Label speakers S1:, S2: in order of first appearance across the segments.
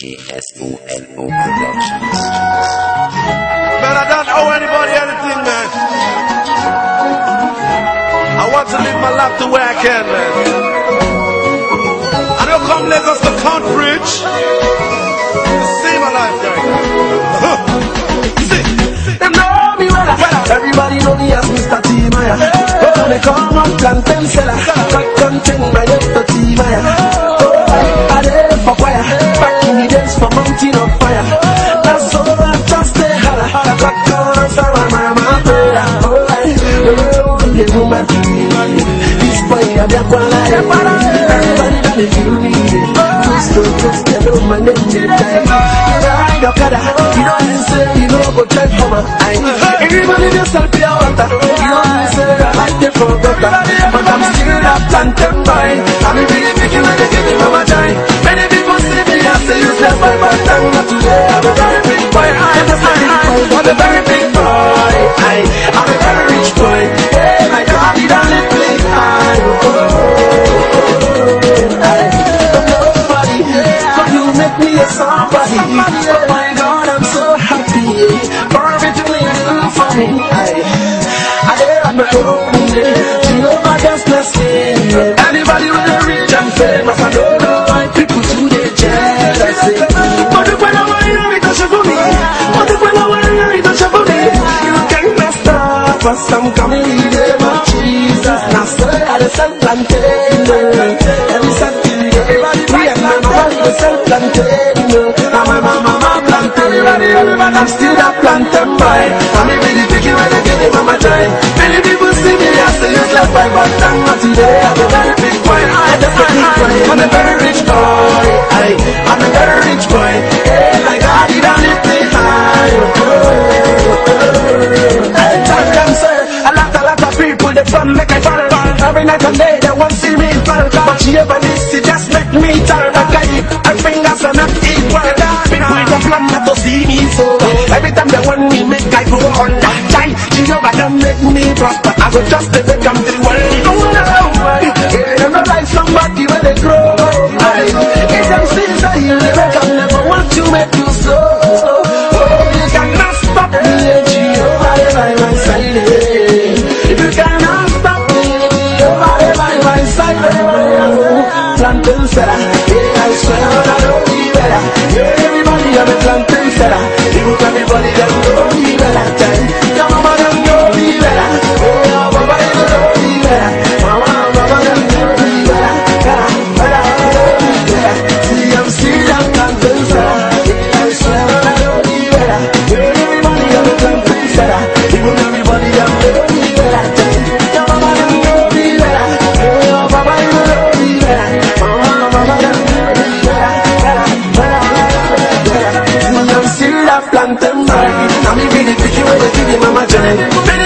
S1: JSOLO Productions.
S2: Man, I don't owe anybody anything, man. I want to live my life the way I can, man. I don't come Lagos to count bridge to see my life right now. See,
S3: Them know me well. Everybody know me as Mr. Timaya. Oh, they call me plantain seller. Back ride. You know you say you know go my eye. Everybody just help your water. You know you say I like the forgotten. But I'm still a plantain boy. I'm really picking when they give me mama joy. Many people see me as a useless boy, but I'm not today. I'm a very big boy. I'm a very big boy. I'm a very I, dare on my own. Jehovah just bless me. Anybody with a rich and famous, I don't know why people today jealous. But the when I want you, it doesn't for me. But the when I want you, it doesn't for me. You can't us. I'm coming in the Jesus. Now, sir, I. Every Saturday, we my mama, we sell I'm still that plantain boy. I'm really thinking when I get it, mama joy. Many people see me as a useless boy, but I'm not today. I'm a very big boy. I'm a very big boy. I'm a very rich boy. I, I'm a very rich boy. Hey, my God, he don't lift me high. Oh, oh, oh. Sir, a lot, a lot of people, they from make I fall. Every night and day, they want see me fall. But she ever this, she just make me tell Want me, make I go time. She never done make me prosper. I go just to come to the world. No, no, yeah, I'm not like somebody when they grow. I, it's them sins you never can never want to make you so. Oh, you cannot stop me, Jehovah, by my side. You cannot stop me, Jehovah, by my side. yeah, I swear I know me better. Yeah, everybody have a seller. Even everybody them know me better. Tell your mama Now me really picky when they give me mama joy.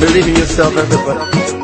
S3: Believe in yourself, everybody.